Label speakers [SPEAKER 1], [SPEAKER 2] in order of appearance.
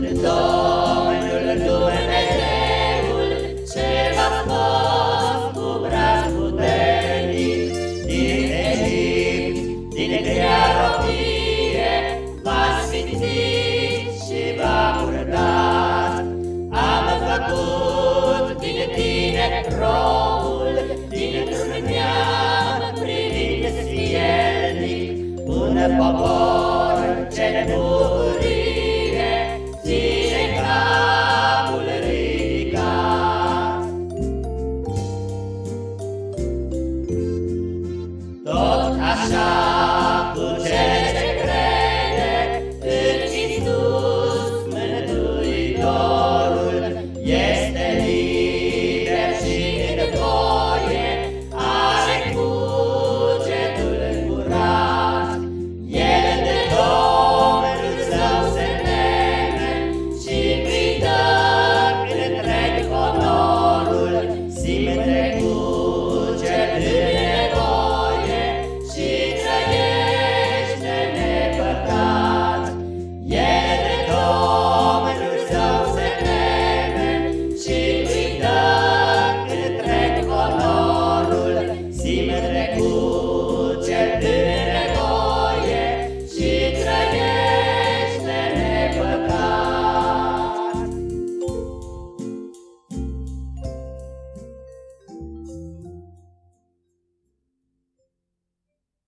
[SPEAKER 1] Când Domnul Dumnezeul se va fost cu braț puternic din Egipt, din grea robie, va sfinți și va purta. Am făcut din tine roul, dintr-un neam privind sfielnic, un popor ce nebun. Hashem.